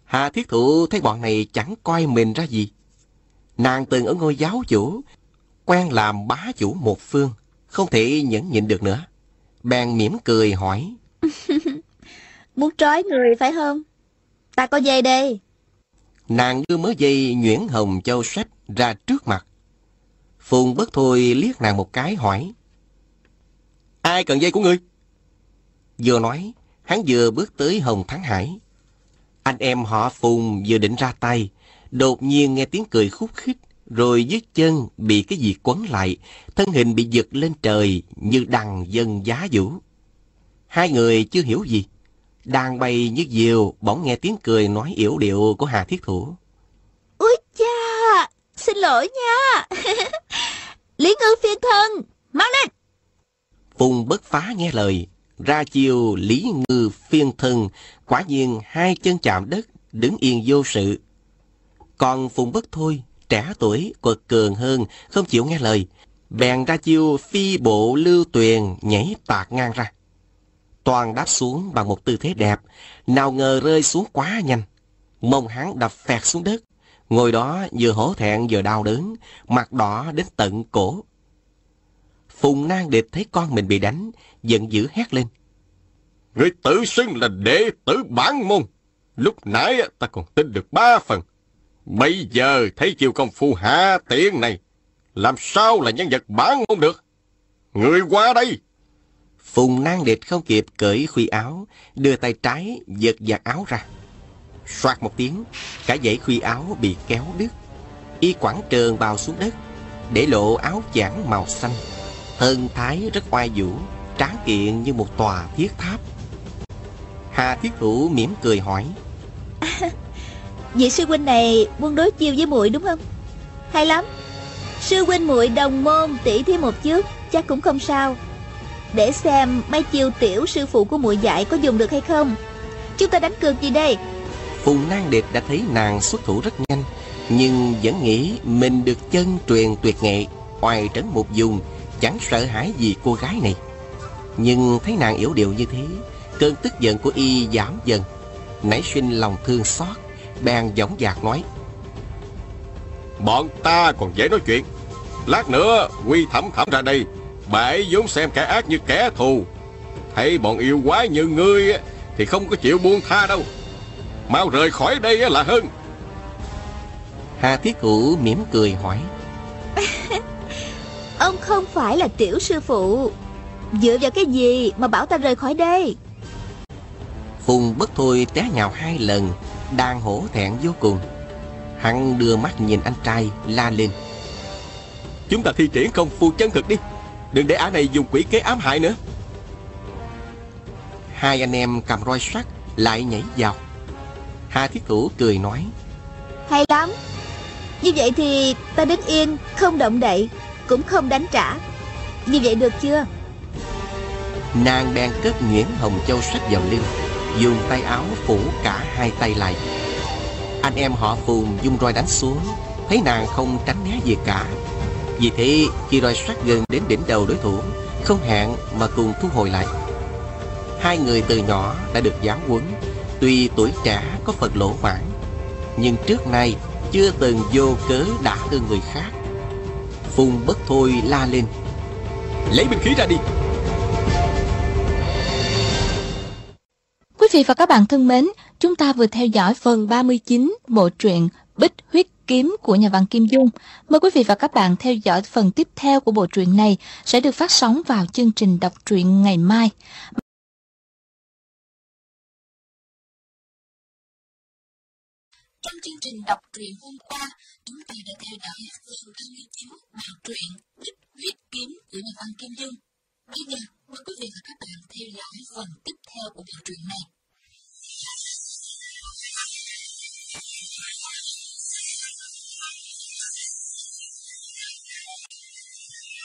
Hà Thiết Thụ thấy bọn này chẳng coi mình ra gì. Nàng từng ở ngôi giáo chủ, quen làm bá chủ một phương, không thể nhẫn nhịn được nữa. Bèn mỉm cười hỏi. [LAUGHS] Muốn trói người phải không? Ta có dây đây. Nàng đưa mớ dây nhuyễn hồng châu sách ra trước mặt. Phùng bất thôi liếc nàng một cái hỏi. Ai cần dây của ngươi? Vừa nói, hắn vừa bước tới Hồng Thắng Hải. Anh em họ Phùng vừa định ra tay, đột nhiên nghe tiếng cười khúc khích, rồi dưới chân bị cái gì quấn lại, thân hình bị giật lên trời như đằng dân giá vũ. Hai người chưa hiểu gì. Đang bay như diều, bỗng nghe tiếng cười nói yểu điệu của Hà Thiết Thủ. Úi cha, xin lỗi nha. [LAUGHS] Lý ngư phiên thân, mau lên. Phùng bất phá nghe lời, ra chiều Lý ngư phiên thân, quả nhiên hai chân chạm đất, đứng yên vô sự. Còn Phùng bất thôi, trẻ tuổi, quật cường hơn, không chịu nghe lời, bèn ra chiêu phi bộ lưu tuyền nhảy tạc ngang ra. Toàn đáp xuống bằng một tư thế đẹp, nào ngờ rơi xuống quá nhanh. Mông hắn đập phẹt xuống đất, ngồi đó vừa hổ thẹn vừa đau đớn, mặt đỏ đến tận cổ. Phùng Nang Địch thấy con mình bị đánh, giận dữ hét lên. Người tự xưng là đệ tử bản môn. Lúc nãy ta còn tin được ba phần. Bây giờ thấy chiều công phu hạ tiện này, làm sao là nhân vật bản môn được? Người qua đây! Phùng Nang Địch không kịp cởi khuy áo, đưa tay trái giật giặt áo ra. Soạt một tiếng, cả dãy khuy áo bị kéo đứt. Y quảng trường bào xuống đất, để lộ áo chản màu xanh. Thân thái rất oai vũ, tráng kiện như một tòa thiết tháp. Hà Thiết Thủ mỉm cười hỏi. [LAUGHS] Vị sư huynh này muốn đối chiêu với muội đúng không? Hay lắm. Sư huynh muội đồng môn tỷ thí một trước, chắc cũng không sao. Để xem mấy chiêu tiểu sư phụ của muội dạy có dùng được hay không. Chúng ta đánh cược gì đây? Phùng Nang Điệp đã thấy nàng xuất thủ rất nhanh, nhưng vẫn nghĩ mình được chân truyền tuyệt nghệ, oai trấn một dùng, chẳng sợ hãi gì cô gái này. Nhưng thấy nàng yếu điệu như thế, cơn tức giận của y giảm dần, nảy sinh lòng thương xót, bèn dõng dạc nói. Bọn ta còn dễ nói chuyện. Lát nữa quy thẩm thẩm ra đây, bà ấy vốn xem kẻ ác như kẻ thù. Thấy bọn yêu quái như ngươi thì không có chịu buông tha đâu. Mau rời khỏi đây là hơn. Hà Thiết Hữu mỉm cười hỏi. [LAUGHS] Ông không phải là tiểu sư phụ Dựa vào cái gì mà bảo ta rời khỏi đây Phùng bất thôi té nhào hai lần Đang hổ thẹn vô cùng Hắn đưa mắt nhìn anh trai la lên Chúng ta thi triển công phu chân thực đi Đừng để ả này dùng quỷ kế ám hại nữa. Hai anh em cầm roi sắt Lại nhảy vào. Hà Thiết Thủ cười nói Hay lắm. Như vậy thì ta đứng yên Không động đậy Cũng không đánh trả. Như vậy được chưa? Nàng bèn cất Nguyễn Hồng Châu sách vào lưng Dùng tay áo phủ cả hai tay lại. Anh em họ Phùng dung roi đánh xuống Thấy nàng không tránh né gì cả vì thế khi roi sát gần đến đỉnh đầu đối thủ Không hẹn mà cùng thu hồi lại. Hai người từ nhỏ đã được giáo huấn Tuy tuổi trẻ có phần lỗ mãn Nhưng trước nay chưa từng vô cớ đã thương người khác. Phùng bất thôi la lên Lấy binh khí ra đi. Quý vị và các bạn thân mến, chúng ta vừa theo dõi phần 39 bộ truyện Bích Huyết Kiếm của nhà văn Kim Dung. Mời quý vị và các bạn theo dõi phần tiếp theo của bộ truyện này sẽ được phát sóng vào chương trình đọc truyện ngày mai. Trong chương trình đọc truyện hôm qua, chúng ta đã theo dõi phần 29 bộ truyện Bích Huyết Kiếm của nhà văn Kim Dung. Bây giờ, mời quý vị và các bạn theo dõi phần tiếp theo của bộ truyện này.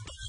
I'm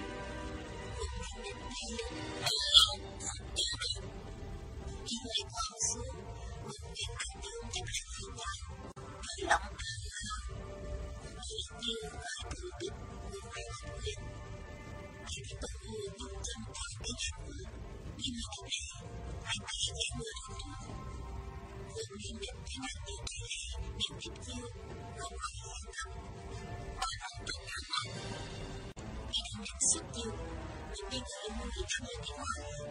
他从天边飞来，从云端飞来，从云端飞来。他从天边飞来，从云端飞来，从云端飞来。他从天边飞来，从云端飞来，从云端飞来。他从天边飞来，从云端飞来，从云端飞来。并提供给他们的话语，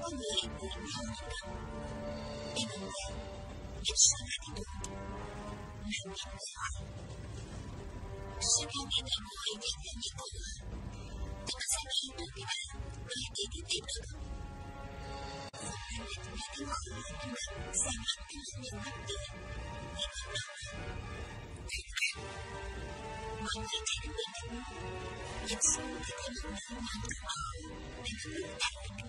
他们也不会让你他。你明白，也想爱你的，你明白吗？视频里面我已经让你懂，你们在听的你们，我点。我们也不一定可以不能在你的面前，你们当然。忙里看你的模糊，也期待你能慢慢的把那个路带给你。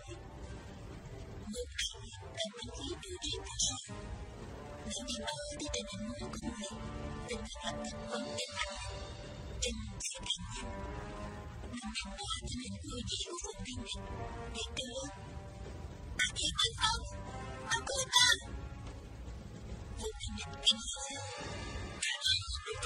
我给你的第一步之一是，在你奥地的人脑孔里，等到了灯光变暗，真期待你。那么大的人脑里有否给你，你的阿爹阿嫂，阿哥大，我给你的名字，叫你阿爹。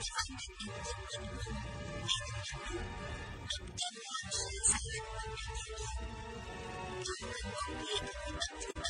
Thank you.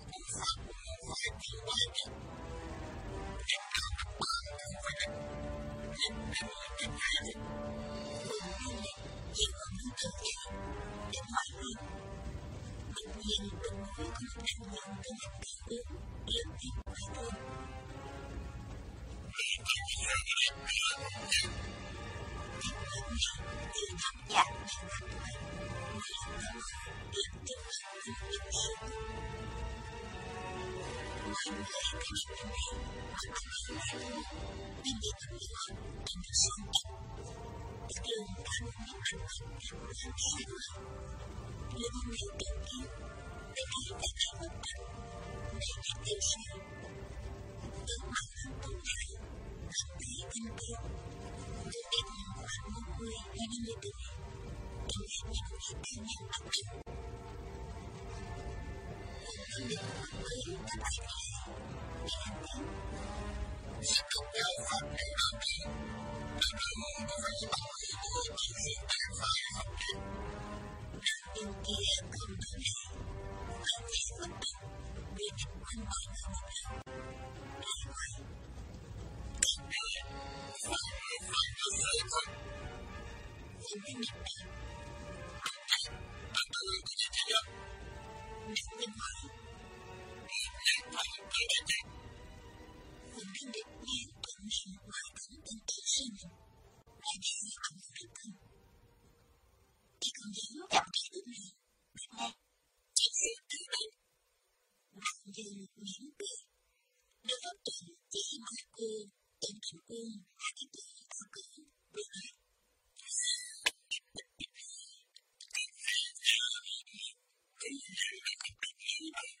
Yeah. 我爱的你，爱你的我，爱你的你，爱你的我。你的笑，你的声音，你的温柔，你的甜蜜，你的温柔，你的甜蜜。你的声音，你的温柔，你的甜蜜，你的温柔，你的甜蜜。我们不低头，不低头，谁都别想赢过我。不管怎么努力，都别想赢过我。不低头，不低头，谁也别想赢过我。不管怎么努力，都别想赢过我。不低头，不低头，谁也别想赢过我。不管怎么努力，都别想赢过我。不低头，不低头，谁也别想赢过我。不管怎么努力，都别想赢过我。不低头，不低头，谁也别想赢过我。不管怎么努力，都别想赢过我。不低头，不低头，谁也别想赢过我。不管怎么努力，都别想赢过我。不低头，不低头，谁也别想赢过我。不管怎么努力，都别想赢过我。不低头，不低头，谁也别想赢过我。不管怎么努力，都别想赢过我。不低头，不低头，谁也别想赢过我。不管怎么努力，都别想赢过我。不低头，不低头，谁也别想赢过我。不管怎么努力，都别想赢过我。不低头，我并不认同说我还懂得感谢你，你对我有多重要。你曾让我感动过，我曾让你难过过。你曾让我坚强过，我曾让你脆弱过。你曾让我勇敢过，我曾让你胆怯过。你曾让我快乐过，我曾让你悲伤过。你曾让我幸福过，我曾让你痛苦过。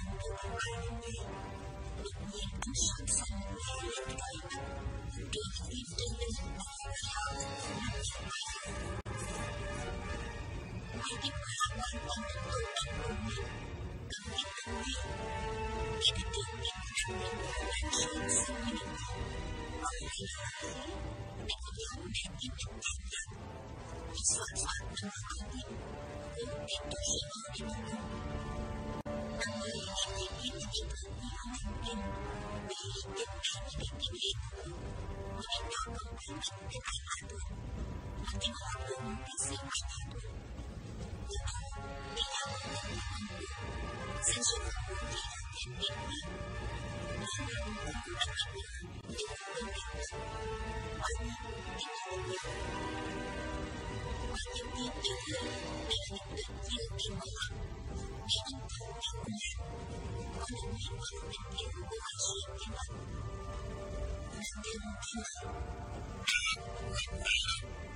我们爱的人，我们爱的山川，我们爱的，我们爱的人，我们爱的山川。我们爱的山川，我们爱的山川。党的光辉照我心，党的光辉照我心，党的光辉照我心，党的光辉照我心，党的光辉照我心，党的光辉照我心，党的光辉照我心，党的光辉照我心。Thank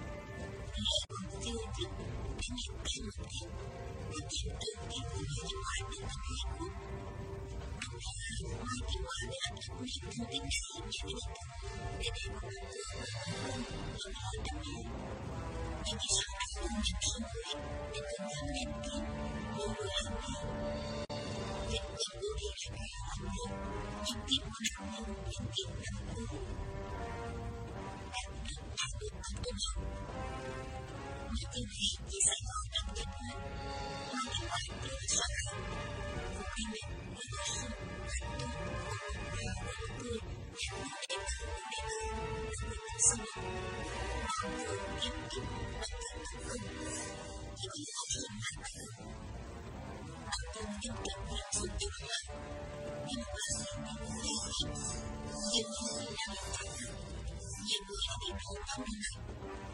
you. 你不能丢弃，不能抛弃，你丢弃的不是快乐，不是幸福，不是爱，不是快乐，不是幸福，不是爱，不是快乐，不是幸福，不是爱。因为你使用的电器，我因为不善于不避免我的事很多不要问的也不免的不免的不免的事吗？我不的不免的不免，因为我的，我不的不我的不免，因为我是女的，也不是男的，也不是的，也不的，也不是女的。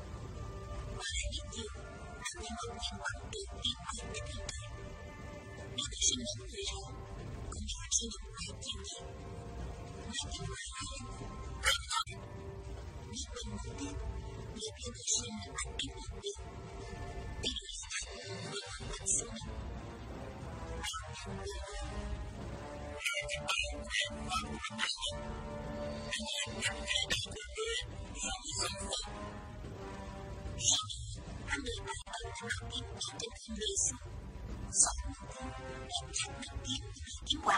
我你意，但你一定要你一个人负责。你的心里有你，我只爱你一个人。你不要走，你你要走，我不要你离开。你不要走，你不要走，我不要你离开。你不要走，你不要走，我不要你离开。你不要走，你不要走，我不要你离开。Amy, Amina, ang aking itinamisan. Sa unang, may tatmating iwa